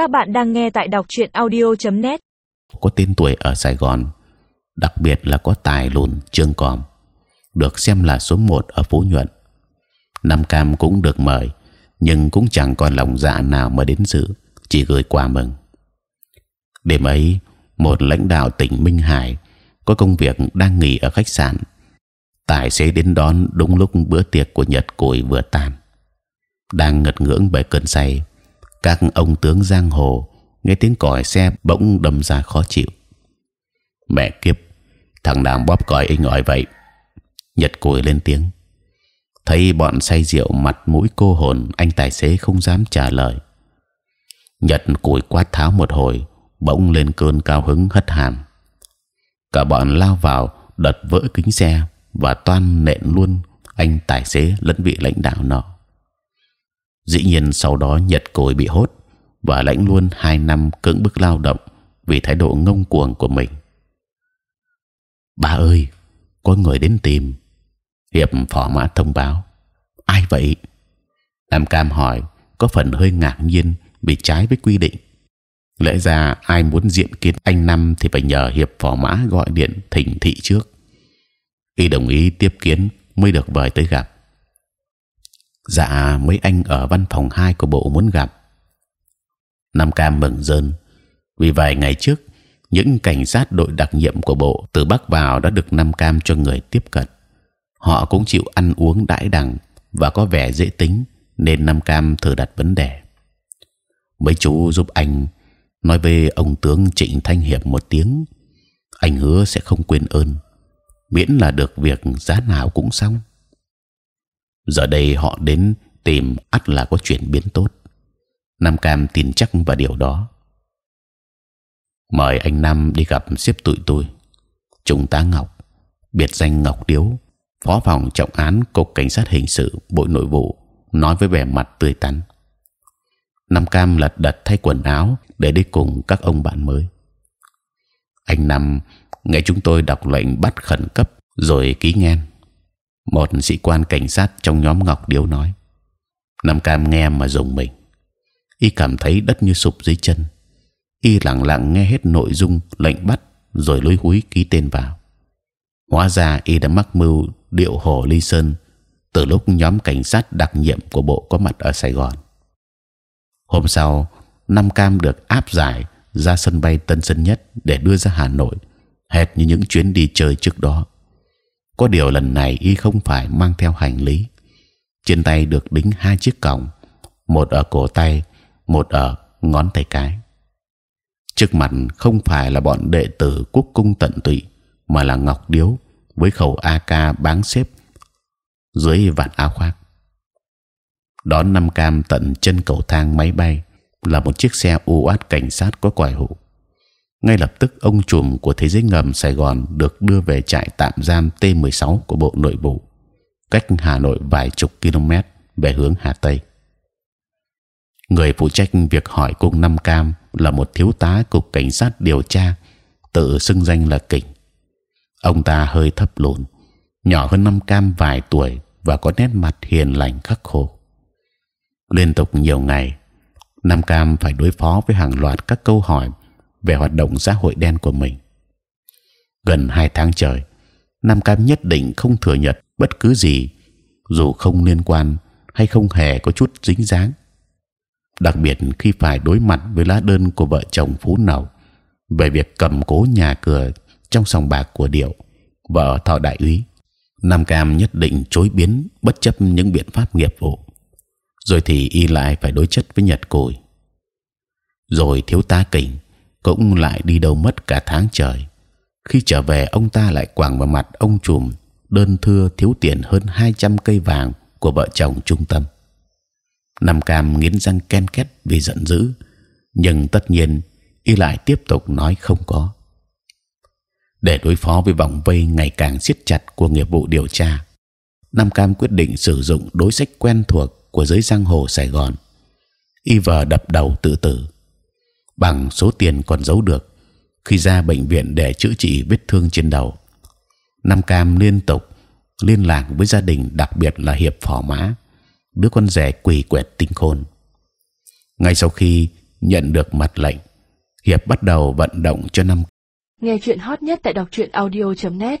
Các bạn đang nghe tại đọc truyện audio.net. có tên tuổi ở Sài Gòn, đặc biệt là có tài lùn trương còm, được xem là số một ở Phú Nhuận. Nam Cam cũng được mời, nhưng cũng chẳng còn lòng dạ nào mà đến dự, chỉ gửi quà mừng. Đêm ấy, một lãnh đạo tỉnh Minh Hải có công việc đang nghỉ ở khách sạn, tài xế đến đón đúng lúc bữa tiệc của Nhật Cùi vừa tan. Đang ngật ngưỡng bởi cơn say, các ông tướng giang hồ nghe tiếng còi xe bỗng đâm ra khó chịu. Mẹ kiếp, thằng nào bóp còi inh ỏi vậy? Nhật Cùi lên tiếng. Thấy bọn say rượu mặt mũi cô hồn, anh tài xế không dám trả lời. Nhật Cùi quát tháo một hồi, bỗng lên cơn cao hứng hất hàm. Cả bọn lao vào, đật vỡ kính xe và toan nện luôn anh tài xế lẫn vị lãnh đạo nọ. Dĩ nhiên sau đó Nhật cồi bị hốt và lãnh luôn hai năm cưỡng bức lao động vì thái độ ngông cuồng của mình. Bà ơi, có người đến tìm. Hiệp phò mã thông báo. Ai vậy? Nam Cam hỏi, có phần hơi ngạc nhiên vì trái với quy định. Lẽ ra ai muốn diện kiến anh Năm thì phải nhờ hiệp phò mã gọi điện thỉnh thị trước. Y đồng ý tiếp kiến mới được mời tới gặp. Dạ, mấy anh ở văn phòng 2 của bộ muốn gặp. Nam Cam mừng rơn vì vài ngày trước những cảnh sát đội đặc nhiệm của bộ từ bắc vào đã được Nam Cam cho người tiếp cận. Họ cũng chịu ăn uống đãi đẳng và có vẻ dễ tính nên Nam Cam thử đặt vấn đề. Mấy chú giúp anh nói về ông tướng Trịnh Thanh Hiệp một tiếng, anh hứa sẽ không quên ơn, miễn là được việc giá nào cũng xong. Giờ đây họ đến tìm ắt là có chuyển biến tốt. Nam Cam tin chắc vào điều đó. Mời anh Nam đi gặp xếp tụi tôi. Trung tá Ngọc, biệt danh Ngọc Điếu, phó phòng trọng án cục cảnh sát hình sự bộ nội vụ, nói với vẻ mặt tươi tắn. Nam Cam lật đật thay quần áo để đi cùng các ông bạn mới. Anh Nam nghe chúng tôi đọc lệnh bắt khẩn cấp rồi ký ngang. Một sĩ quan cảnh sát trong nhóm Ngọc Điếu nói. Nam Cam nghe mà dùng mình. Y cảm thấy đất như sụp dưới chân. Y lặng lặng nghe hết nội dung lệnh bắt rồi lối húi ký tên vào. Hóa ra Y đã mắc mưu điệu hồ ly sơn từ lúc nhóm cảnh sát đặc nhiệm của bộ có mặt ở Sài Gòn. Hôm sau, Nam Cam được áp giải ra sân bay Tân Sơn Nhất để đưa ra Hà Nội, hệt như những chuyến đi chơi trước đó. Có điều lần này y không phải mang theo hành lý, trên tay được đính hai chiếc còng, một ở cổ tay, một ở ngón tay cái. Trước mặt không phải là bọn đệ tử quốc cung tận tụy, mà là Ngọc Điếu với khẩu AK báng xếp dưới vạt áo khoác. Đón năm cam tận chân cầu thang máy bay là một chiếc xe u át cảnh sát có quải hụ. Ngay lập tức ông trùm của thế giới ngầm Sài Gòn được đưa về trại tạm giam T16 của Bộ Nội vụ, cách Hà Nội vài chục km về hướng Hà Tây. Người phụ trách việc hỏi cung Nam Cam là một thiếu tá cục cảnh sát điều tra, tự xưng danh là Kình. Ông ta hơi thấp lùn, nhỏ hơn Nam Cam vài tuổi và có nét mặt hiền lành khắc khổ. Liên tục nhiều ngày, Nam Cam phải đối phó với hàng loạt các câu hỏi về hoạt động xã hội đen của mình. Gần hai tháng trời, Nam Cam nhất định không thừa nhận bất cứ gì, dù không liên quan hay không hề có chút dính dáng. Đặc biệt khi phải đối mặt với lá đơn của vợ chồng Phú nào về việc cầm cố nhà cửa trong sòng bạc của Điệu, vợ thọ đại úy, Nam Cam nhất định chối biến bất chấp những biện pháp nghiệp vụ. Rồi thì y lại phải đối chất với Nhật Cùi. Rồi thiếu tá kình cũng lại đi đâu mất cả tháng trời. Khi trở về, ông ta lại quàng vào mặt ông trùm đơn thưa thiếu tiền hơn 200 cây vàng của vợ chồng trung tâm. Nam Cam nghiến răng ken két vì giận dữ, nhưng tất nhiên y lại tiếp tục nói không có. Để đối phó với vòng vây ngày càng siết chặt của nghiệp vụ điều tra, Nam Cam quyết định sử dụng đối sách quen thuộc của giới giang hồ Sài Gòn. Y vờ đập đầu tự tử bằng số tiền còn giấu được khi ra bệnh viện để chữa trị vết thương trên đầu. Nam Cam liên tục liên lạc với gia đình, đặc biệt là hiệp phò mã, đứa con rể quỳ quẹt tinh khôn. Ngay sau khi nhận được mật lệnh hiệp bắt đầu vận động cho Nam. Nghe chuyện hot nhất tại đọc truyện audio.net